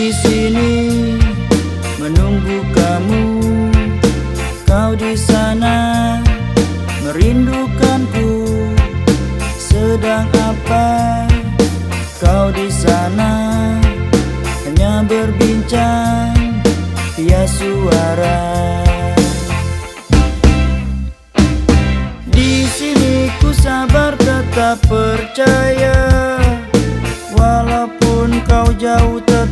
di sini menunggu kamu. Kau di sana merindukanku. Sedang apa kau di sana? Hanya berbincang via suara. Di sini ku sabar tetap percaya. Walaupun kau jauh tetap